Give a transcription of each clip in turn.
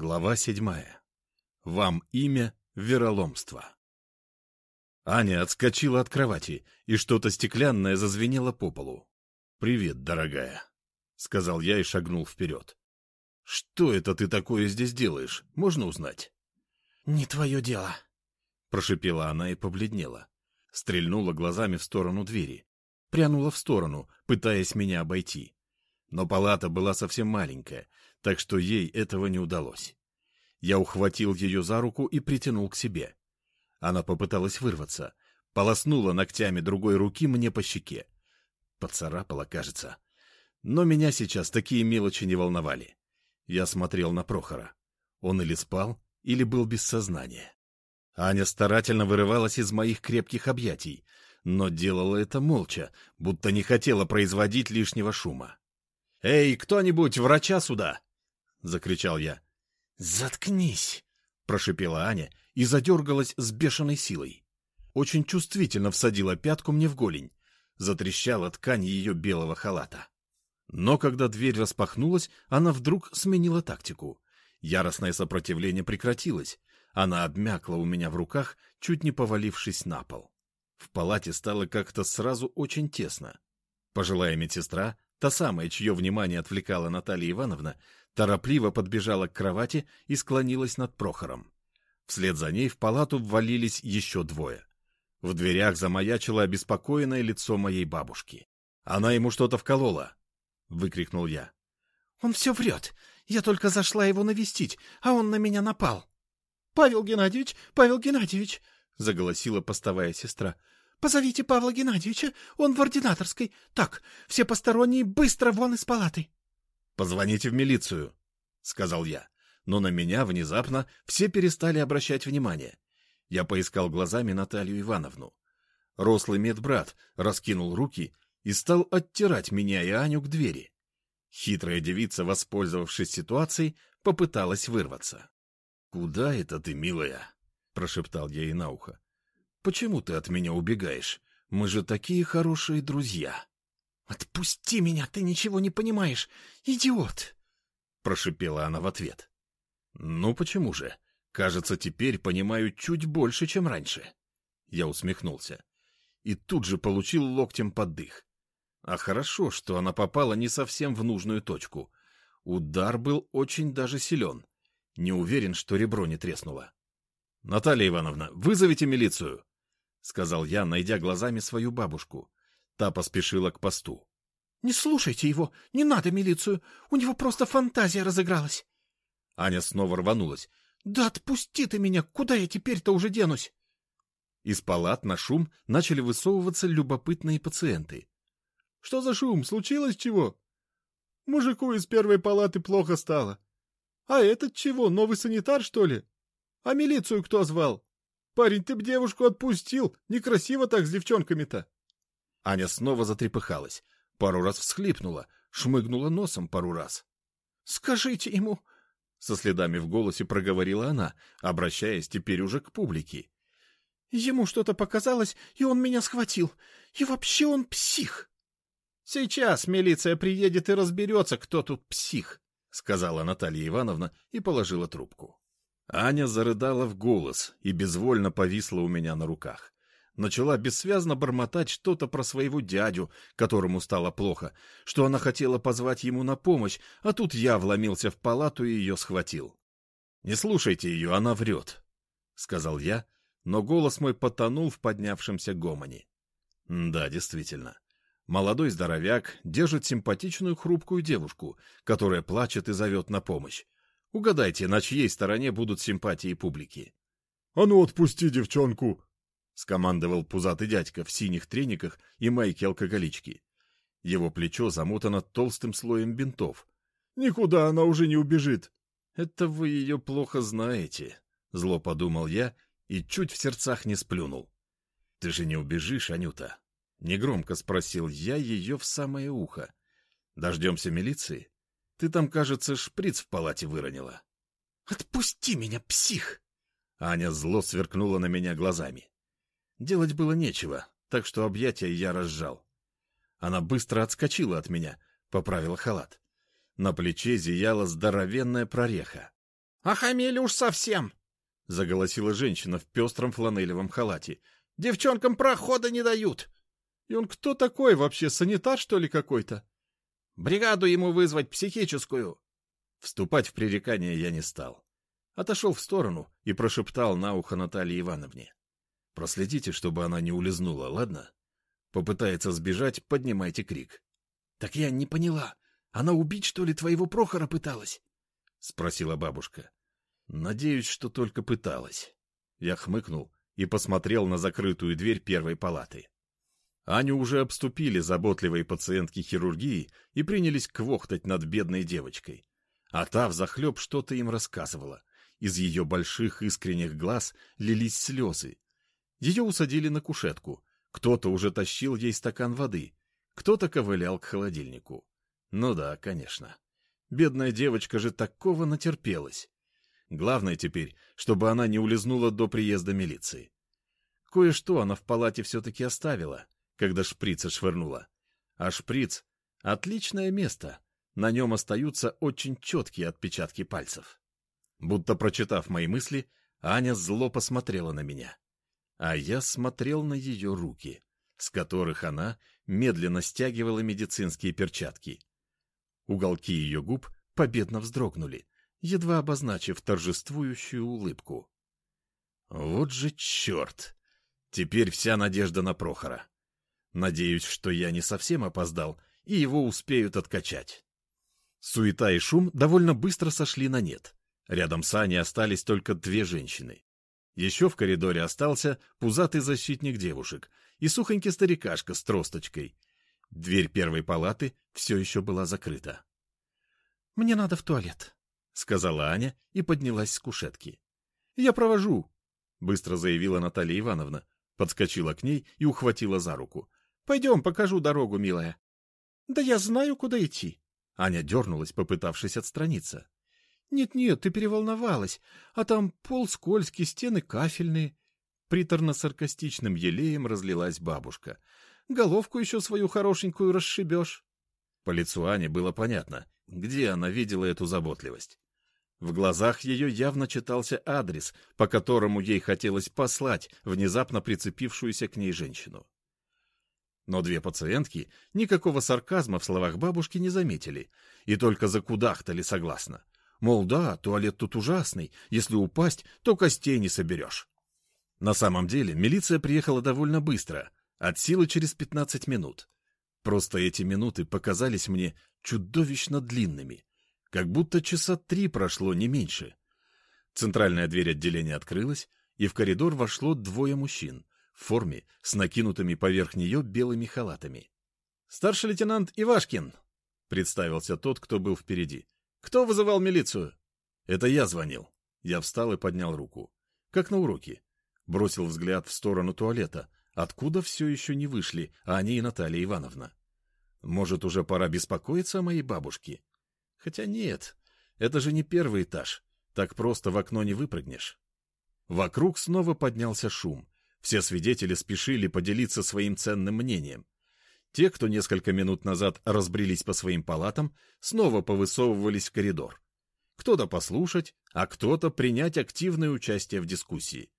Глава седьмая. Вам имя вероломство. Аня отскочила от кровати, и что-то стеклянное зазвенело по полу. «Привет, дорогая», — сказал я и шагнул вперед. «Что это ты такое здесь делаешь? Можно узнать?» «Не твое дело», — прошипела она и побледнела. Стрельнула глазами в сторону двери. Прянула в сторону, пытаясь меня обойти. Но палата была совсем маленькая, так что ей этого не удалось. Я ухватил ее за руку и притянул к себе. Она попыталась вырваться, полоснула ногтями другой руки мне по щеке. Поцарапала, кажется. Но меня сейчас такие мелочи не волновали. Я смотрел на Прохора. Он или спал, или был без сознания. Аня старательно вырывалась из моих крепких объятий, но делала это молча, будто не хотела производить лишнего шума. «Эй, кто-нибудь, врача сюда!» — закричал я. «Заткнись!» — прошипела Аня и задергалась с бешеной силой. Очень чувствительно всадила пятку мне в голень. Затрещала ткань ее белого халата. Но когда дверь распахнулась, она вдруг сменила тактику. Яростное сопротивление прекратилось. Она обмякла у меня в руках, чуть не повалившись на пол. В палате стало как-то сразу очень тесно. Пожилая медсестра, та самая, чье внимание отвлекала Наталья Ивановна, торопливо подбежала к кровати и склонилась над Прохором. Вслед за ней в палату ввалились еще двое. В дверях замаячило обеспокоенное лицо моей бабушки. «Она ему что-то вколола!» — выкрикнул я. «Он все врет. Я только зашла его навестить, а он на меня напал». «Павел Геннадьевич, Павел Геннадьевич!» — заголосила постовая сестра. «Позовите Павла Геннадьевича, он в ординаторской. Так, все посторонние быстро вон из палаты!» «Позвоните в милицию», — сказал я. Но на меня внезапно все перестали обращать внимание. Я поискал глазами Наталью Ивановну. Рослый медбрат раскинул руки и стал оттирать меня и Аню к двери. Хитрая девица, воспользовавшись ситуацией, попыталась вырваться. — Куда это ты, милая? — прошептал я ей на ухо. — Почему ты от меня убегаешь? Мы же такие хорошие друзья. «Отпусти меня, ты ничего не понимаешь, идиот!» — прошипела она в ответ. «Ну почему же? Кажется, теперь понимаю чуть больше, чем раньше». Я усмехнулся. И тут же получил локтем под дых. А хорошо, что она попала не совсем в нужную точку. Удар был очень даже силен. Не уверен, что ребро не треснуло. — Наталья Ивановна, вызовите милицию! — сказал я, найдя глазами свою бабушку. Та поспешила к посту. — Не слушайте его, не надо милицию, у него просто фантазия разыгралась. Аня снова рванулась. — Да отпусти ты меня, куда я теперь-то уже денусь? Из палат на шум начали высовываться любопытные пациенты. — Что за шум? Случилось чего? Мужику из первой палаты плохо стало. А этот чего, новый санитар, что ли? А милицию кто звал? Парень, ты б девушку отпустил, некрасиво так с девчонками-то. Аня снова затрепыхалась, пару раз всхлипнула, шмыгнула носом пару раз. — Скажите ему... — со следами в голосе проговорила она, обращаясь теперь уже к публике. — Ему что-то показалось, и он меня схватил. И вообще он псих. — Сейчас милиция приедет и разберется, кто тут псих, — сказала Наталья Ивановна и положила трубку. Аня зарыдала в голос и безвольно повисла у меня на руках начала бессвязно бормотать что-то про своего дядю, которому стало плохо, что она хотела позвать ему на помощь, а тут я вломился в палату и ее схватил. «Не слушайте ее, она врет», — сказал я, но голос мой потонул в поднявшемся гомоне. Да, действительно. Молодой здоровяк держит симпатичную хрупкую девушку, которая плачет и зовет на помощь. Угадайте, на чьей стороне будут симпатии публики. — А ну отпусти девчонку! — скомандовал пузатый дядька в синих трениках и майке-алкоголички. Его плечо замотано толстым слоем бинтов. «Никуда она уже не убежит!» «Это вы ее плохо знаете», — зло подумал я и чуть в сердцах не сплюнул. «Ты же не убежишь, Анюта?» — негромко спросил я ее в самое ухо. «Дождемся милиции? Ты там, кажется, шприц в палате выронила». «Отпусти меня, псих!» Аня зло сверкнула на меня глазами. Делать было нечего, так что объятия я разжал. Она быстро отскочила от меня, поправила халат. На плече зияла здоровенная прореха. — Охамели уж совсем! — заголосила женщина в пестром фланелевом халате. — Девчонкам прохода не дают! — И он кто такой вообще, санитар, что ли, какой-то? — Бригаду ему вызвать психическую! Вступать в пререкание я не стал. Отошел в сторону и прошептал на ухо Наталье Ивановне. Проследите, чтобы она не улизнула, ладно? Попытается сбежать, поднимайте крик. — Так я не поняла. Она убить, что ли, твоего Прохора пыталась? — спросила бабушка. — Надеюсь, что только пыталась. Я хмыкнул и посмотрел на закрытую дверь первой палаты. Аню уже обступили заботливые пациентки хирургии и принялись квохтать над бедной девочкой. А та взахлеб что-то им рассказывала. Из ее больших искренних глаз лились слезы. Ее усадили на кушетку. Кто-то уже тащил ей стакан воды, кто-то ковылял к холодильнику. Ну да, конечно. Бедная девочка же такого натерпелась. Главное теперь, чтобы она не улизнула до приезда милиции. Кое-что она в палате все-таки оставила, когда шприца швырнула. А шприц — отличное место. На нем остаются очень четкие отпечатки пальцев. Будто прочитав мои мысли, Аня зло посмотрела на меня. А я смотрел на ее руки, с которых она медленно стягивала медицинские перчатки. Уголки ее губ победно вздрогнули, едва обозначив торжествующую улыбку. Вот же черт! Теперь вся надежда на Прохора. Надеюсь, что я не совсем опоздал, и его успеют откачать. Суета и шум довольно быстро сошли на нет. Рядом с Аней остались только две женщины. Еще в коридоре остался пузатый защитник девушек и сухонький старикашка с тросточкой. Дверь первой палаты все еще была закрыта. — Мне надо в туалет, — сказала Аня и поднялась с кушетки. — Я провожу, — быстро заявила Наталья Ивановна, подскочила к ней и ухватила за руку. — Пойдем, покажу дорогу, милая. — Да я знаю, куда идти. Аня дернулась, попытавшись отстраниться. «Нет-нет, ты переволновалась, а там пол скользкий, стены кафельные». Приторно-саркастичным елеем разлилась бабушка. «Головку еще свою хорошенькую расшибешь». По лицу Ани было понятно, где она видела эту заботливость. В глазах ее явно читался адрес, по которому ей хотелось послать внезапно прицепившуюся к ней женщину. Но две пациентки никакого сарказма в словах бабушки не заметили и только закудахтали согласно. Мол, да, туалет тут ужасный, если упасть, то костей не соберешь. На самом деле милиция приехала довольно быстро, от силы через 15 минут. Просто эти минуты показались мне чудовищно длинными, как будто часа три прошло, не меньше. Центральная дверь отделения открылась, и в коридор вошло двое мужчин в форме с накинутыми поверх нее белыми халатами. «Старший лейтенант Ивашкин», — представился тот, кто был впереди. Кто вызывал милицию? Это я звонил. Я встал и поднял руку. Как на уроке. Бросил взгляд в сторону туалета, откуда все еще не вышли, а они и Наталья Ивановна. Может, уже пора беспокоиться о моей бабушке? Хотя нет, это же не первый этаж. Так просто в окно не выпрыгнешь. Вокруг снова поднялся шум. Все свидетели спешили поделиться своим ценным мнением. Те, кто несколько минут назад разбрелись по своим палатам, снова повысовывались в коридор. Кто-то послушать, а кто-то принять активное участие в дискуссии.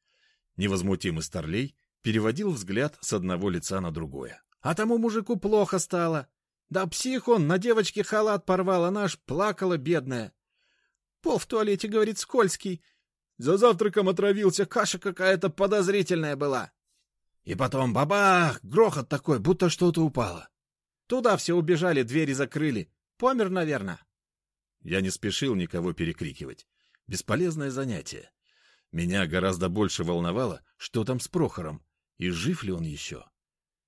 Невозмутимый Старлей переводил взгляд с одного лица на другое. — А тому мужику плохо стало. Да псих он, на девочке халат порвал, она аж плакала, бедная. Пол в туалете, говорит, скользкий. За завтраком отравился, каша какая-то подозрительная была. И потом бабах, грохот такой, будто что-то упало. Туда все убежали, двери закрыли. Помер, наверное. Я не спешил никого перекрикивать. Бесполезное занятие. Меня гораздо больше волновало, что там с Прохором, и жив ли он еще.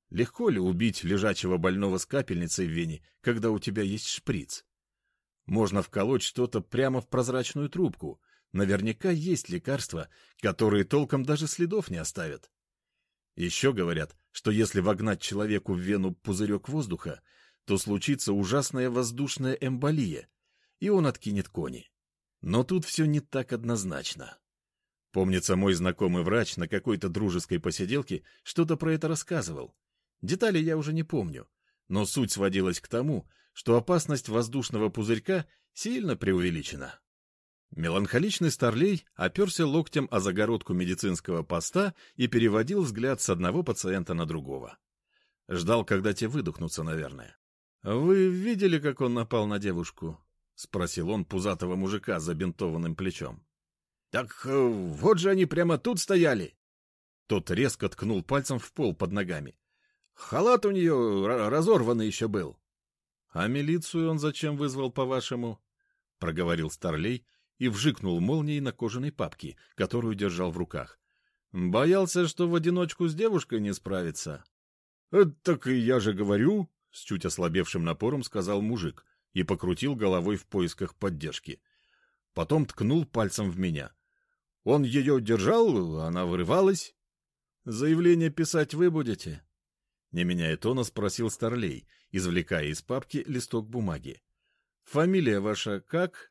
Легко ли убить лежачего больного с капельницей в вене, когда у тебя есть шприц? Можно вколоть что-то прямо в прозрачную трубку. Наверняка есть лекарства, которые толком даже следов не оставят. Еще говорят, что если вогнать человеку в вену пузырек воздуха, то случится ужасная воздушная эмболия, и он откинет кони. Но тут все не так однозначно. Помнится, мой знакомый врач на какой-то дружеской посиделке что-то про это рассказывал. Детали я уже не помню, но суть сводилась к тому, что опасность воздушного пузырька сильно преувеличена. Меланхоличный старлей оперся локтем о загородку медицинского поста и переводил взгляд с одного пациента на другого. Ждал, когда те выдохнутся, наверное. «Вы видели, как он напал на девушку?» — спросил он пузатого мужика с забинтованным плечом. «Так э, вот же они прямо тут стояли!» Тот резко ткнул пальцем в пол под ногами. «Халат у нее разорванный еще был». «А милицию он зачем вызвал, по-вашему?» — проговорил Старлей и вжикнул молнией на кожаной папке, которую держал в руках. «Боялся, что в одиночку с девушкой не справится». «Э, «Так и я же говорю», — с чуть ослабевшим напором сказал мужик и покрутил головой в поисках поддержки. Потом ткнул пальцем в меня. Он ее держал, она вырывалась. «Заявление писать вы будете?» Не меняя тона, спросил Старлей, извлекая из папки листок бумаги. «Фамилия ваша как?»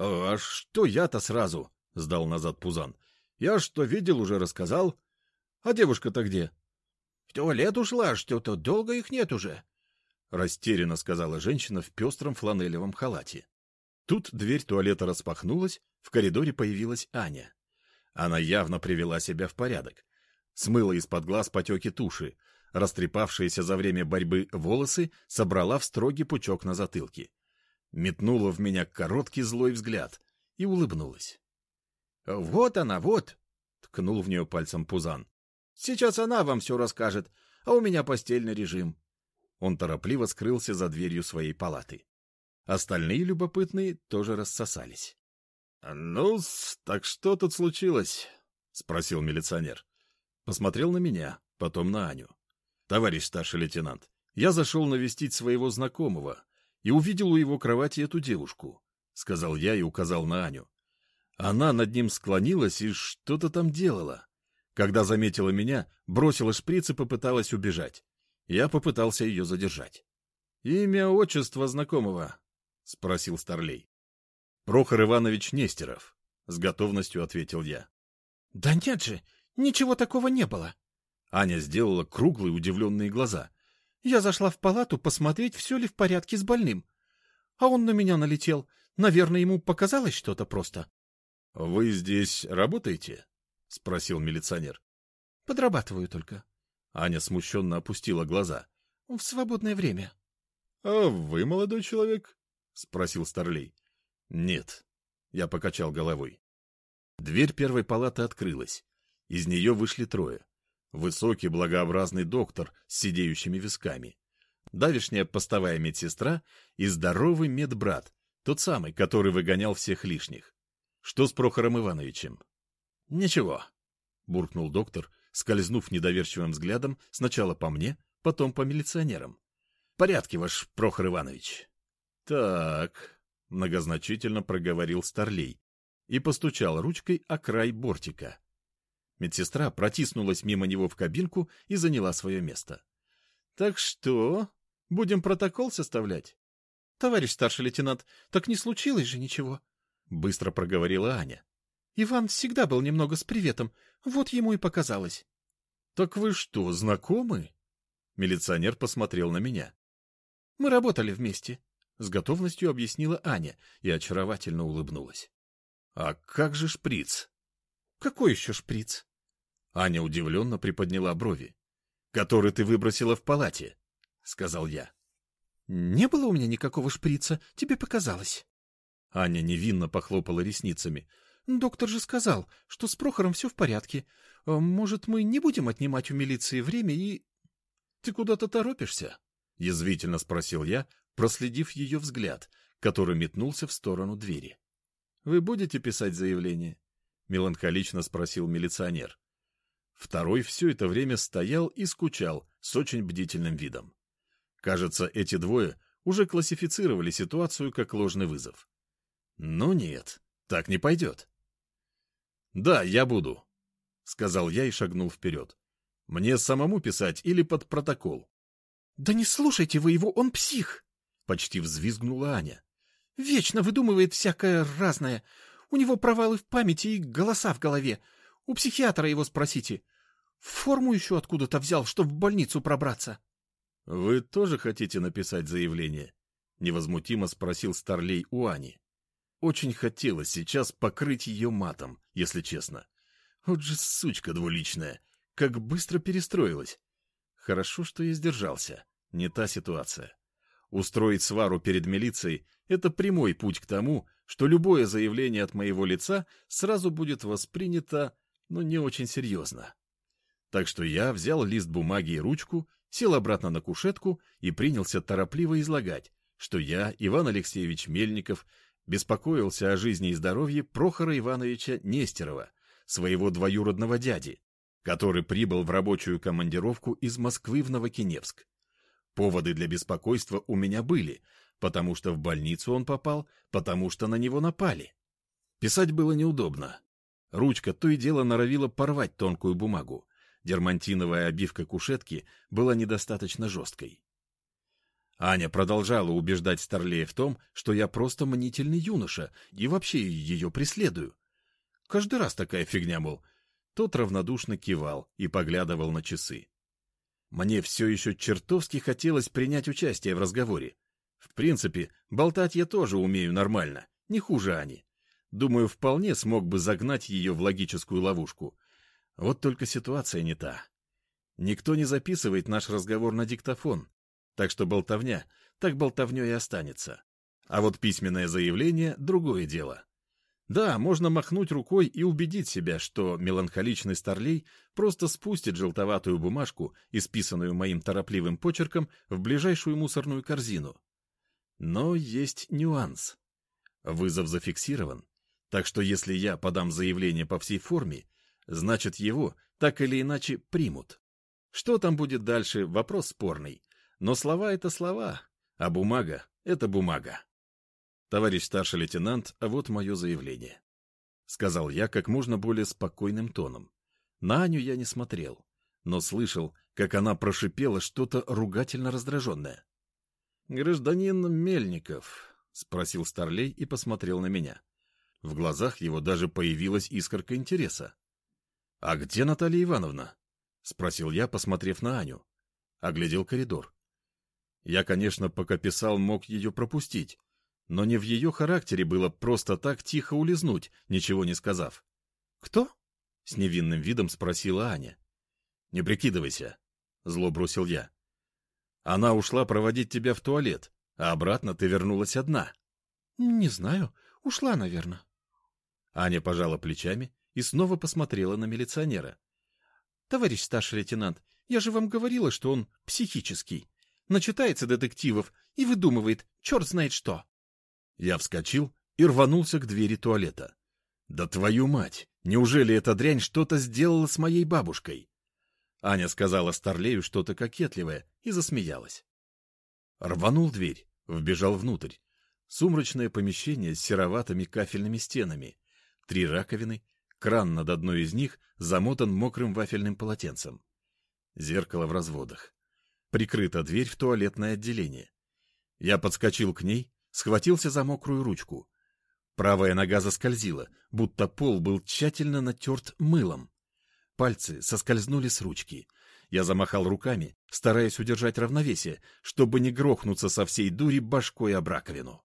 «А что я-то сразу?» — сдал назад Пузан. «Я что видел, уже рассказал. А девушка-то где?» «В туалет ушла, что-то долго их нет уже», — растерянно сказала женщина в пестром фланелевом халате. Тут дверь туалета распахнулась, в коридоре появилась Аня. Она явно привела себя в порядок. Смыла из-под глаз потеки туши, растрепавшиеся за время борьбы волосы собрала в строгий пучок на затылке. Метнула в меня короткий злой взгляд и улыбнулась. — Вот она, вот! — ткнул в нее пальцем Пузан. — Сейчас она вам все расскажет, а у меня постельный режим. Он торопливо скрылся за дверью своей палаты. Остальные любопытные тоже рассосались. «Ну, так что тут случилось?» — спросил милиционер. Посмотрел на меня, потом на Аню. «Товарищ старший лейтенант, я зашел навестить своего знакомого и увидел у его кровати эту девушку», — сказал я и указал на Аню. Она над ним склонилась и что-то там делала. Когда заметила меня, бросила шприц и попыталась убежать. Я попытался ее задержать. «Имя, отчество знакомого?» — спросил Старлей. Прохор Иванович Нестеров, — с готовностью ответил я. — Да нет же, ничего такого не было. Аня сделала круглые удивленные глаза. Я зашла в палату посмотреть, все ли в порядке с больным. А он на меня налетел. Наверное, ему показалось что-то просто. — Вы здесь работаете? — спросил милиционер. — Подрабатываю только. Аня смущенно опустила глаза. — В свободное время. — А вы, молодой человек? — спросил Старлей. «Нет», — я покачал головой. Дверь первой палаты открылась. Из нее вышли трое. Высокий благообразный доктор с сидеющими висками. Давишняя постовая медсестра и здоровый медбрат, тот самый, который выгонял всех лишних. Что с Прохором Ивановичем? «Ничего», — буркнул доктор, скользнув недоверчивым взглядом сначала по мне, потом по милиционерам. «Порядки, ваш Прохор Иванович». «Так», — многозначительно проговорил Старлей и постучал ручкой о край бортика. Медсестра протиснулась мимо него в кабинку и заняла свое место. — Так что? Будем протокол составлять? — Товарищ старший лейтенант, так не случилось же ничего, — быстро проговорила Аня. — Иван всегда был немного с приветом, вот ему и показалось. — Так вы что, знакомы? Милиционер посмотрел на меня. — Мы работали вместе, — с готовностью объяснила Аня и очаровательно улыбнулась. «А как же шприц?» «Какой еще шприц?» Аня удивленно приподняла брови. «Который ты выбросила в палате», — сказал я. «Не было у меня никакого шприца, тебе показалось». Аня невинно похлопала ресницами. «Доктор же сказал, что с Прохором все в порядке. А, может, мы не будем отнимать у милиции время и...» «Ты куда-то торопишься?» — язвительно спросил я, проследив ее взгляд, который метнулся в сторону двери. — Вы будете писать заявление? — меланхолично спросил милиционер. Второй все это время стоял и скучал с очень бдительным видом. Кажется, эти двое уже классифицировали ситуацию как ложный вызов. Но нет, так не пойдет. — Да, я буду, — сказал я и шагнул вперед. — Мне самому писать или под протокол? — Да не слушайте вы его, он псих! Почти взвизгнула Аня. «Вечно выдумывает всякое разное. У него провалы в памяти и голоса в голове. У психиатра его спросите. Форму еще откуда-то взял, чтобы в больницу пробраться». «Вы тоже хотите написать заявление?» — невозмутимо спросил Старлей у Ани. Очень хотелось сейчас покрыть ее матом, если честно. Вот же сучка двуличная, как быстро перестроилась. Хорошо, что я сдержался. Не та ситуация. Устроить свару перед милицией — это прямой путь к тому, что любое заявление от моего лица сразу будет воспринято, но не очень серьезно. Так что я взял лист бумаги и ручку, сел обратно на кушетку и принялся торопливо излагать, что я, Иван Алексеевич Мельников, беспокоился о жизни и здоровье Прохора Ивановича Нестерова, своего двоюродного дяди, который прибыл в рабочую командировку из Москвы в Новокиневск. Поводы для беспокойства у меня были, потому что в больницу он попал, потому что на него напали. Писать было неудобно. Ручка то и дело норовила порвать тонкую бумагу. Дермантиновая обивка кушетки была недостаточно жесткой. Аня продолжала убеждать Старлея в том, что я просто мнительный юноша и вообще ее преследую. Каждый раз такая фигня, мол. Тот равнодушно кивал и поглядывал на часы. Мне все еще чертовски хотелось принять участие в разговоре. В принципе, болтать я тоже умею нормально, не хуже Ани. Думаю, вполне смог бы загнать ее в логическую ловушку. Вот только ситуация не та. Никто не записывает наш разговор на диктофон, так что болтовня так болтовней и останется. А вот письменное заявление — другое дело. Да, можно махнуть рукой и убедить себя, что меланхоличный старлей просто спустит желтоватую бумажку, исписанную моим торопливым почерком, в ближайшую мусорную корзину. Но есть нюанс. Вызов зафиксирован, так что если я подам заявление по всей форме, значит его так или иначе примут. Что там будет дальше, вопрос спорный. Но слова — это слова, а бумага — это бумага. «Товарищ старший лейтенант, вот мое заявление», — сказал я как можно более спокойным тоном. На Аню я не смотрел, но слышал, как она прошипела что-то ругательно раздраженное. «Гражданин Мельников», — спросил Старлей и посмотрел на меня. В глазах его даже появилась искорка интереса. «А где Наталья Ивановна?» — спросил я, посмотрев на Аню. Оглядел коридор. Я, конечно, пока писал, мог ее пропустить, но не в ее характере было просто так тихо улизнуть, ничего не сказав. «Кто?» — с невинным видом спросила Аня. «Не прикидывайся», — зло бросил я. «Она ушла проводить тебя в туалет, а обратно ты вернулась одна». «Не знаю. Ушла, наверное». Аня пожала плечами и снова посмотрела на милиционера. «Товарищ старший лейтенант, я же вам говорила, что он психический. Начитается детективов и выдумывает черт знает что». Я вскочил и рванулся к двери туалета. «Да твою мать! Неужели эта дрянь что-то сделала с моей бабушкой?» Аня сказала Старлею что-то кокетливое и засмеялась. Рванул дверь, вбежал внутрь. Сумрачное помещение с сероватыми кафельными стенами. Три раковины, кран над одной из них замотан мокрым вафельным полотенцем. Зеркало в разводах. Прикрыта дверь в туалетное отделение. Я подскочил к ней, схватился за мокрую ручку. Правая нога заскользила, будто пол был тщательно натерт мылом. Пальцы соскользнули с ручки. Я замахал руками, стараясь удержать равновесие, чтобы не грохнуться со всей дури башкой об раковину.